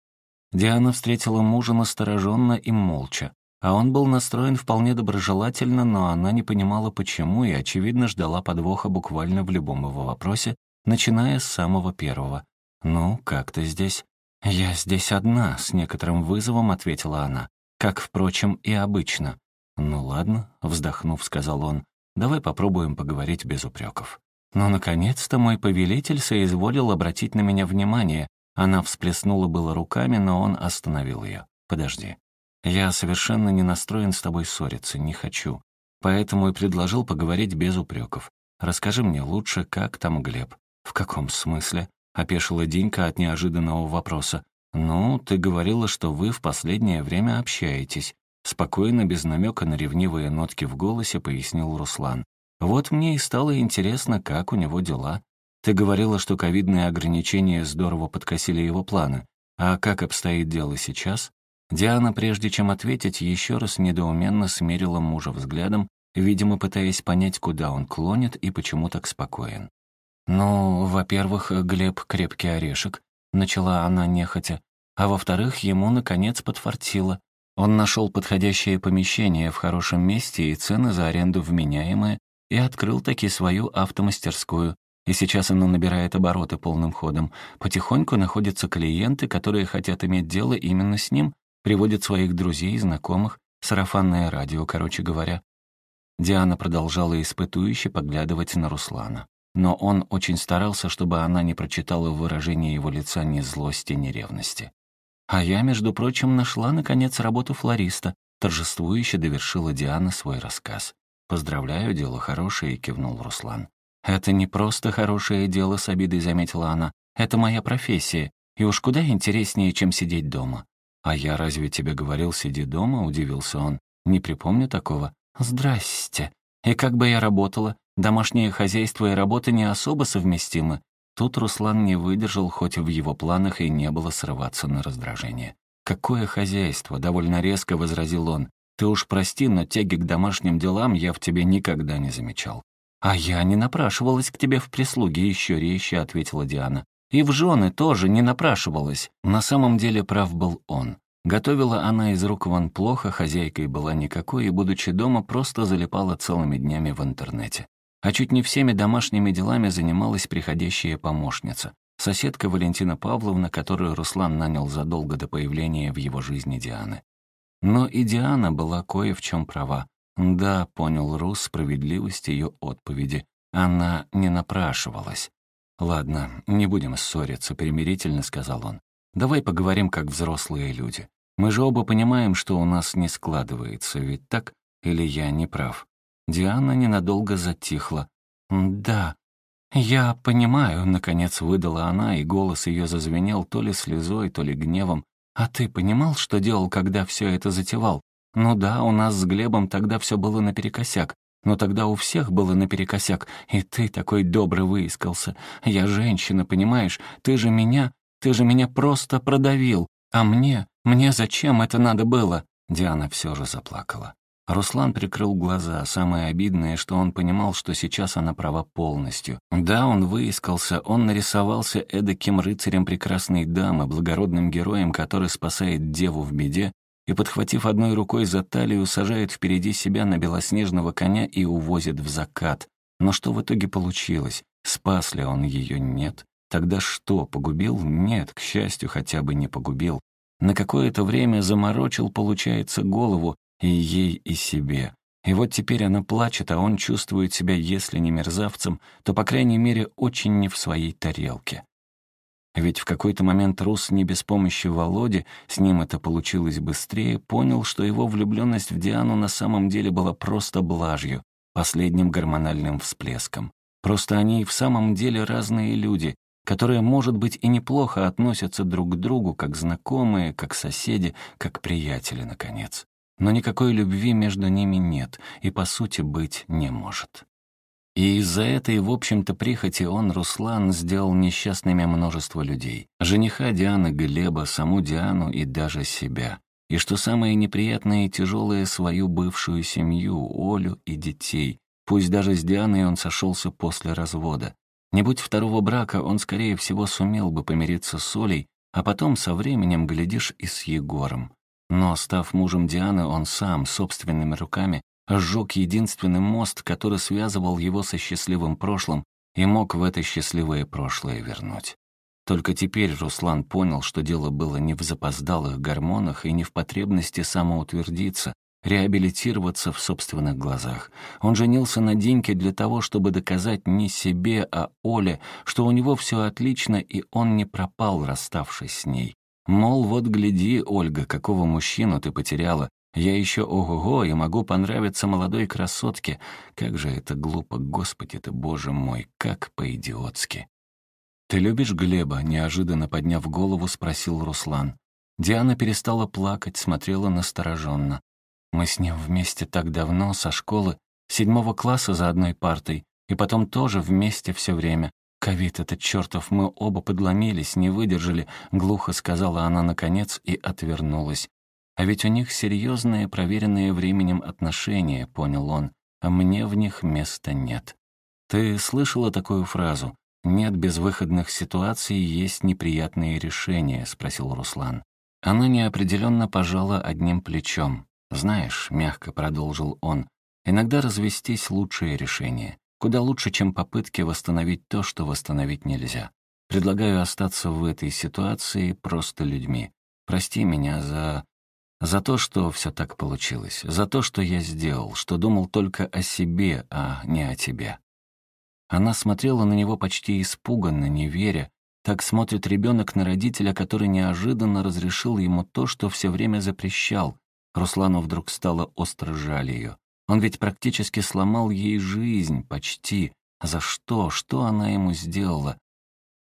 Диана встретила мужа настороженно и молча, а он был настроен вполне доброжелательно, но она не понимала, почему, и, очевидно, ждала подвоха буквально в любом его вопросе, начиная с самого первого. «Ну, как ты здесь?» «Я здесь одна», — с некоторым вызовом ответила она, как, впрочем, и обычно. «Ну ладно», — вздохнув, сказал он, «давай попробуем поговорить без упреков». Но, наконец-то, мой повелитель соизволил обратить на меня внимание. Она всплеснула было руками, но он остановил ее. «Подожди. Я совершенно не настроен с тобой ссориться, не хочу. Поэтому и предложил поговорить без упреков. Расскажи мне лучше, как там Глеб. В каком смысле? Опешила Динька от неожиданного вопроса. «Ну, ты говорила, что вы в последнее время общаетесь». Спокойно, без намека на ревнивые нотки в голосе, пояснил Руслан. «Вот мне и стало интересно, как у него дела. Ты говорила, что ковидные ограничения здорово подкосили его планы. А как обстоит дело сейчас?» Диана, прежде чем ответить, еще раз недоуменно смерила мужа взглядом, видимо, пытаясь понять, куда он клонит и почему так спокоен. «Ну, во-первых, Глеб крепкий орешек», — начала она нехотя, а во-вторых, ему, наконец, подфартило. Он нашел подходящее помещение в хорошем месте и цены за аренду вменяемые, и открыл таки свою автомастерскую, и сейчас оно набирает обороты полным ходом. Потихоньку находятся клиенты, которые хотят иметь дело именно с ним, приводит своих друзей, знакомых, сарафанное радио, короче говоря. Диана продолжала испытующе поглядывать на Руслана. Но он очень старался, чтобы она не прочитала в выражении его лица ни злости, ни ревности. «А я, между прочим, нашла, наконец, работу флориста», торжествующе довершила Диана свой рассказ. «Поздравляю, дело хорошее», — кивнул Руслан. «Это не просто хорошее дело», — с обидой заметила она. «Это моя профессия, и уж куда интереснее, чем сидеть дома. «А я разве тебе говорил, сиди дома?» — удивился он. «Не припомню такого». «Здрасте. И как бы я работала? Домашнее хозяйство и работа не особо совместимы». Тут Руслан не выдержал, хоть в его планах и не было срываться на раздражение. «Какое хозяйство?» — довольно резко возразил он. «Ты уж прости, но тяги к домашним делам я в тебе никогда не замечал». «А я не напрашивалась к тебе в прислуге», — еще резче ответила Диана. И в жены тоже не напрашивалась. На самом деле прав был он. Готовила она из рук вон плохо, хозяйкой была никакой, и, будучи дома, просто залипала целыми днями в интернете. А чуть не всеми домашними делами занималась приходящая помощница, соседка Валентина Павловна, которую Руслан нанял задолго до появления в его жизни Дианы. Но и Диана была кое в чем права. Да, понял Рус справедливость ее отповеди. Она не напрашивалась. «Ладно, не будем ссориться», — примирительно сказал он. «Давай поговорим как взрослые люди. Мы же оба понимаем, что у нас не складывается, ведь так? Или я не прав?» Диана ненадолго затихла. «Да, я понимаю», — наконец выдала она, и голос ее зазвенел то ли слезой, то ли гневом. «А ты понимал, что делал, когда все это затевал? Ну да, у нас с Глебом тогда все было наперекосяк. Но тогда у всех было наперекосяк, и ты такой добрый выискался. Я женщина, понимаешь? Ты же меня, ты же меня просто продавил. А мне, мне зачем это надо было?» Диана все же заплакала. Руслан прикрыл глаза. Самое обидное, что он понимал, что сейчас она права полностью. Да, он выискался, он нарисовался эдаким рыцарем прекрасной дамы, благородным героем, который спасает деву в беде, и, подхватив одной рукой за талию, сажает впереди себя на белоснежного коня и увозит в закат. Но что в итоге получилось? Спас ли он ее? Нет. Тогда что, погубил? Нет, к счастью, хотя бы не погубил. На какое-то время заморочил, получается, голову, и ей, и себе. И вот теперь она плачет, а он чувствует себя, если не мерзавцем, то, по крайней мере, очень не в своей тарелке. Ведь в какой-то момент Рус не без помощи Володи, с ним это получилось быстрее, понял, что его влюбленность в Диану на самом деле была просто блажью, последним гормональным всплеском. Просто они и в самом деле разные люди, которые, может быть, и неплохо относятся друг к другу, как знакомые, как соседи, как приятели, наконец. Но никакой любви между ними нет и, по сути, быть не может. И из-за этой, в общем-то, прихоти он, Руслан, сделал несчастными множество людей. Жениха Дианы Глеба, саму Диану и даже себя. И что самое неприятное и тяжелое, свою бывшую семью, Олю и детей. Пусть даже с Дианой он сошелся после развода. Не будь второго брака, он, скорее всего, сумел бы помириться с Олей, а потом со временем, глядишь, и с Егором. Но, став мужем Дианы, он сам, собственными руками, сжег единственный мост, который связывал его со счастливым прошлым и мог в это счастливое прошлое вернуть. Только теперь Руслан понял, что дело было не в запоздалых гормонах и не в потребности самоутвердиться, реабилитироваться в собственных глазах. Он женился на Диньке для того, чтобы доказать не себе, а Оле, что у него все отлично, и он не пропал, расставшись с ней. Мол, вот гляди, Ольга, какого мужчину ты потеряла, я еще ого-го и могу понравиться молодой красотке. Как же это глупо, господи ты, боже мой, как по-идиотски. «Ты любишь Глеба?» — неожиданно подняв голову, спросил Руслан. Диана перестала плакать, смотрела настороженно. «Мы с ним вместе так давно, со школы, седьмого класса за одной партой, и потом тоже вместе все время. Ковид этот чертов, мы оба подломились, не выдержали», — глухо сказала она наконец и отвернулась. А ведь у них серьезные, проверенные временем отношения, понял он, а мне в них места нет. Ты слышала такую фразу? «Нет безвыходных ситуаций, есть неприятные решения», — спросил Руслан. Она неопределенно пожала одним плечом. «Знаешь», — мягко продолжил он, — «иногда развестись — лучшее решение. Куда лучше, чем попытки восстановить то, что восстановить нельзя. Предлагаю остаться в этой ситуации просто людьми. Прости меня за за то, что все так получилось. За то, что я сделал, что думал только о себе, а не о тебе. Она смотрела на него почти испуганно, не веря. Так смотрит ребенок на родителя, который неожиданно разрешил ему то, что все время запрещал. Руслану вдруг стало остро жаль ее. Он ведь практически сломал ей жизнь, почти. За что? Что она ему сделала?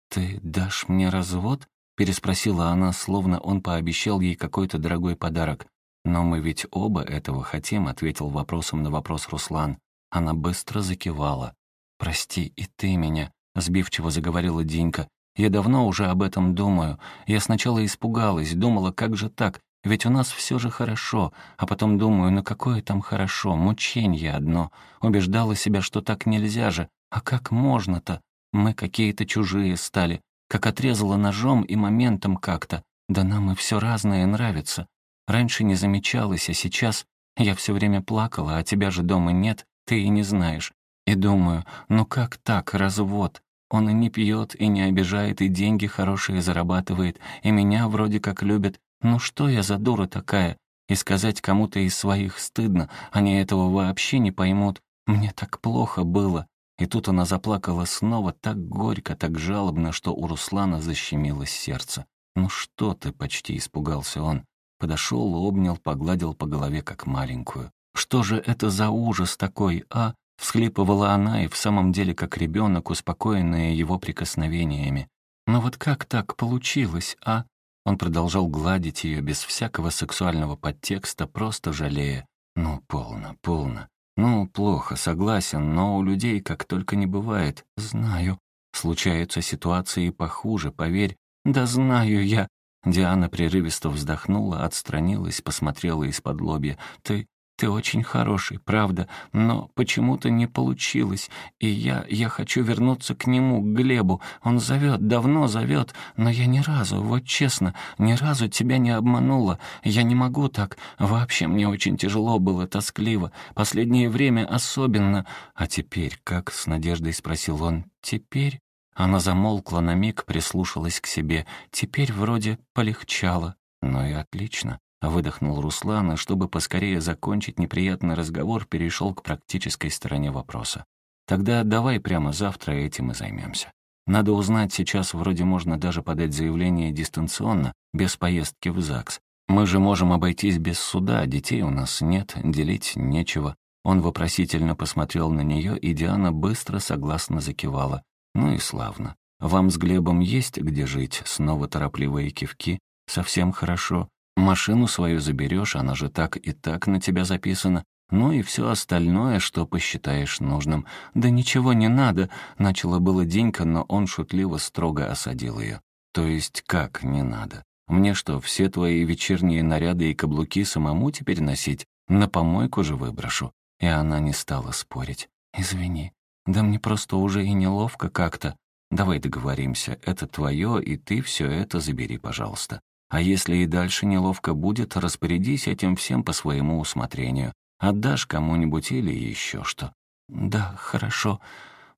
«Ты дашь мне развод?» Переспросила она, словно он пообещал ей какой-то дорогой подарок. «Но мы ведь оба этого хотим», — ответил вопросом на вопрос Руслан. Она быстро закивала. «Прости, и ты меня», — сбивчиво заговорила Динька. «Я давно уже об этом думаю. Я сначала испугалась, думала, как же так, ведь у нас все же хорошо, а потом думаю, ну какое там хорошо, мученье одно. Убеждала себя, что так нельзя же. А как можно-то? Мы какие-то чужие стали, как отрезала ножом и моментом как-то. Да нам и все разное нравится. Раньше не замечалась, а сейчас я все время плакала, а тебя же дома нет, ты и не знаешь. И думаю, ну как так, развод? Он и не пьет, и не обижает, и деньги хорошие зарабатывает, и меня вроде как любит. Ну что я за дура такая? И сказать кому-то из своих стыдно, они этого вообще не поймут. Мне так плохо было. И тут она заплакала снова так горько, так жалобно, что у Руслана защемилось сердце. «Ну что ты?» — почти испугался он. Подошел, обнял, погладил по голове, как маленькую. «Что же это за ужас такой, а?» Всхлипывала она и в самом деле как ребенок, успокоенная его прикосновениями. «Но вот как так получилось, а?» Он продолжал гладить ее без всякого сексуального подтекста, просто жалея. «Ну, полно, полно. Ну, плохо, согласен, но у людей как только не бывает. Знаю. Случаются ситуации похуже, поверь. Да знаю я. Диана прерывисто вздохнула, отстранилась, посмотрела из-под лобья. «Ты... ты очень хороший, правда, но почему-то не получилось. И я... я хочу вернуться к нему, к Глебу. Он зовет, давно зовет, но я ни разу, вот честно, ни разу тебя не обманула. Я не могу так. Вообще мне очень тяжело было, тоскливо. Последнее время особенно. А теперь как?» — с надеждой спросил он. «Теперь...» Она замолкла на миг, прислушалась к себе. Теперь вроде полегчало. Ну и отлично. Выдохнул Руслан, и чтобы поскорее закончить неприятный разговор, перешел к практической стороне вопроса. Тогда давай прямо завтра этим и займемся. Надо узнать, сейчас вроде можно даже подать заявление дистанционно, без поездки в ЗАГС. Мы же можем обойтись без суда, детей у нас нет, делить нечего. Он вопросительно посмотрел на нее, и Диана быстро согласно закивала. Ну и славно. Вам с Глебом есть где жить? Снова торопливые кивки. Совсем хорошо. Машину свою заберешь, она же так и так на тебя записана. Ну и все остальное, что посчитаешь нужным. Да ничего не надо, начала было Денька, но он шутливо строго осадил ее. То есть как не надо? Мне что, все твои вечерние наряды и каблуки самому теперь носить? На помойку же выброшу. И она не стала спорить. «Извини, да мне просто уже и неловко как-то. Давай договоримся, это твое, и ты все это забери, пожалуйста. А если и дальше неловко будет, распорядись этим всем по своему усмотрению. Отдашь кому-нибудь или еще что. Да, хорошо.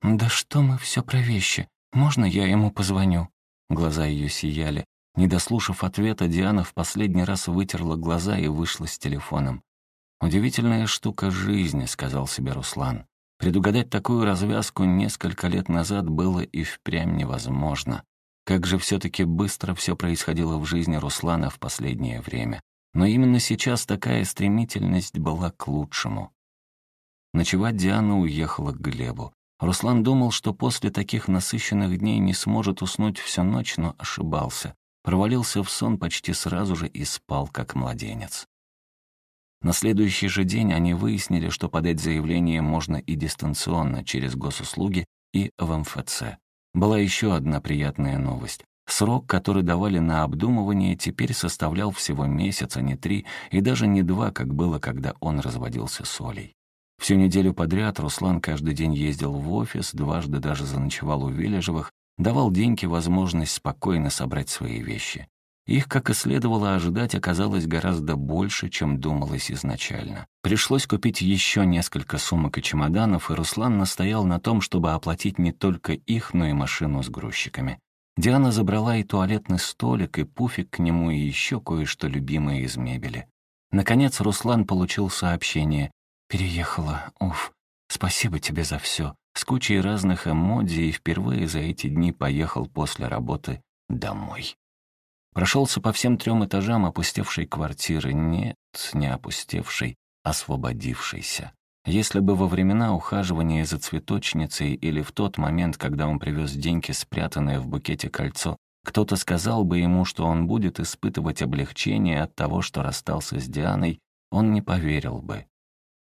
Да что мы все про вещи? Можно я ему позвоню? Глаза ее сияли. Не дослушав ответа, Диана в последний раз вытерла глаза и вышла с телефоном. «Удивительная штука жизни», — сказал себе Руслан. Предугадать такую развязку несколько лет назад было и впрямь невозможно. Как же все-таки быстро все происходило в жизни Руслана в последнее время. Но именно сейчас такая стремительность была к лучшему. Ночевать Диана уехала к Глебу. Руслан думал, что после таких насыщенных дней не сможет уснуть всю ночь, но ошибался. Провалился в сон почти сразу же и спал, как младенец. На следующий же день они выяснили, что подать заявление можно и дистанционно через госуслуги и в МФЦ. Была еще одна приятная новость. Срок, который давали на обдумывание, теперь составлял всего месяц, а не три, и даже не два, как было, когда он разводился с Олей. Всю неделю подряд Руслан каждый день ездил в офис, дважды даже заночевал у Вележевых, давал деньги возможность спокойно собрать свои вещи. Их, как и следовало ожидать, оказалось гораздо больше, чем думалось изначально. Пришлось купить еще несколько сумок и чемоданов, и Руслан настоял на том, чтобы оплатить не только их, но и машину с грузчиками. Диана забрала и туалетный столик, и пуфик к нему, и еще кое-что любимое из мебели. Наконец Руслан получил сообщение. «Переехала, уф, спасибо тебе за все». С кучей разных эмодзи и впервые за эти дни поехал после работы домой. Прошелся по всем трем этажам опустевшей квартиры. Нет, не опустевшей, освободившейся. Если бы во времена ухаживания за цветочницей или в тот момент, когда он привез деньги, спрятанное в букете кольцо, кто-то сказал бы ему, что он будет испытывать облегчение от того, что расстался с Дианой, он не поверил бы.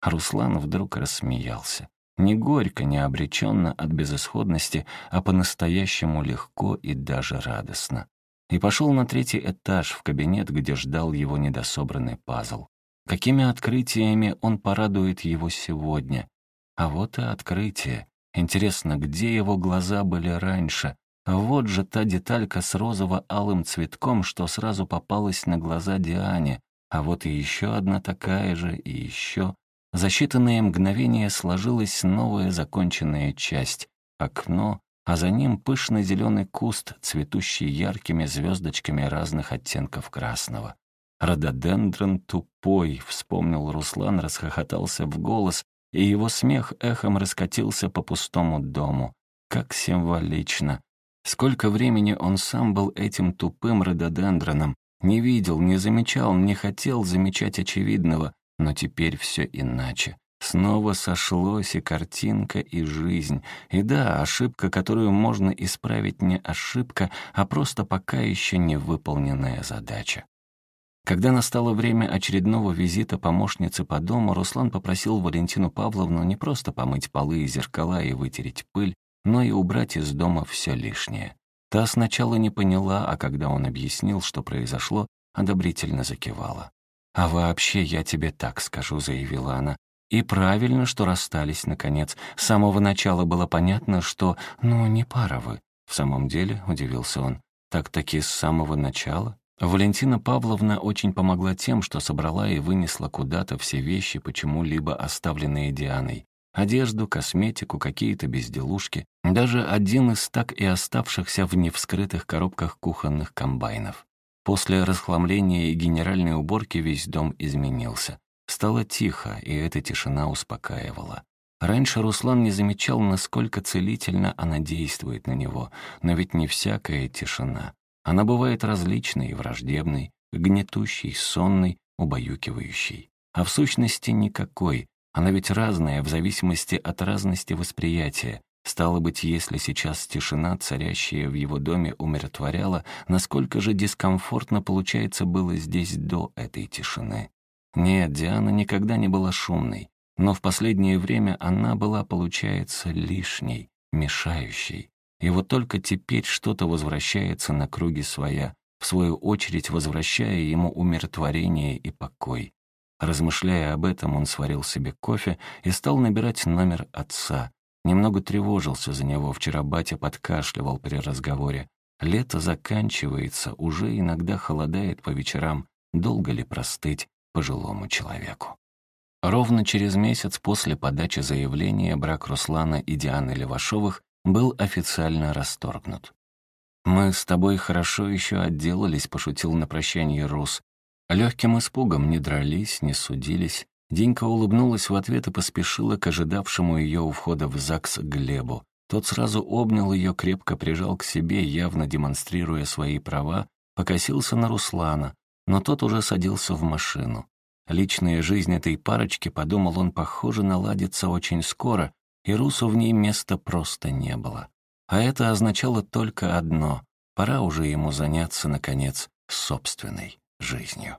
Руслан вдруг рассмеялся. Не горько, не обреченно от безысходности, а по-настоящему легко и даже радостно и пошел на третий этаж в кабинет, где ждал его недособранный пазл. Какими открытиями он порадует его сегодня? А вот и открытие. Интересно, где его глаза были раньше? Вот же та деталька с розово-алым цветком, что сразу попалась на глаза Диане. А вот и еще одна такая же, и еще. За считанные мгновения сложилась новая законченная часть — окно, а за ним пышный зеленый куст, цветущий яркими звездочками разных оттенков красного. «Рододендрон тупой», — вспомнил Руслан, расхохотался в голос, и его смех эхом раскатился по пустому дому. Как символично. Сколько времени он сам был этим тупым рододендроном, не видел, не замечал, не хотел замечать очевидного, но теперь все иначе. Снова сошлось и картинка, и жизнь. И да, ошибка, которую можно исправить, не ошибка, а просто пока еще не выполненная задача. Когда настало время очередного визита помощницы по дому, Руслан попросил Валентину Павловну не просто помыть полы и зеркала и вытереть пыль, но и убрать из дома все лишнее. Та сначала не поняла, а когда он объяснил, что произошло, одобрительно закивала. «А вообще, я тебе так скажу», — заявила она. И правильно, что расстались, наконец. С самого начала было понятно, что, ну, не пара вы. В самом деле, удивился он, так-таки с самого начала? Валентина Павловна очень помогла тем, что собрала и вынесла куда-то все вещи, почему-либо оставленные Дианой. Одежду, косметику, какие-то безделушки. Даже один из так и оставшихся в невскрытых коробках кухонных комбайнов. После расхламления и генеральной уборки весь дом изменился. Стало тихо, и эта тишина успокаивала. Раньше Руслан не замечал, насколько целительно она действует на него, но ведь не всякая тишина. Она бывает различной, враждебной, гнетущей, сонной, убаюкивающей. А в сущности никакой. Она ведь разная в зависимости от разности восприятия. Стало быть, если сейчас тишина, царящая в его доме, умиротворяла, насколько же дискомфортно, получается, было здесь до этой тишины. Нет, Диана никогда не была шумной, но в последнее время она была, получается, лишней, мешающей. И вот только теперь что-то возвращается на круги своя, в свою очередь возвращая ему умиротворение и покой. Размышляя об этом, он сварил себе кофе и стал набирать номер отца. Немного тревожился за него, вчера батя подкашливал при разговоре. Лето заканчивается, уже иногда холодает по вечерам, долго ли простыть? Пожилому человеку. Ровно через месяц после подачи заявления брак Руслана и Дианы Левашовых был официально расторгнут. «Мы с тобой хорошо еще отделались», — пошутил на прощание Рус. Легким испугом не дрались, не судились. Динка улыбнулась в ответ и поспешила к ожидавшему ее у входа в ЗАГС Глебу. Тот сразу обнял ее, крепко прижал к себе, явно демонстрируя свои права, покосился на Руслана, но тот уже садился в машину. Личная жизнь этой парочки, подумал он, похоже, наладится очень скоро, и Русу в ней места просто не было. А это означало только одно — пора уже ему заняться, наконец, собственной жизнью.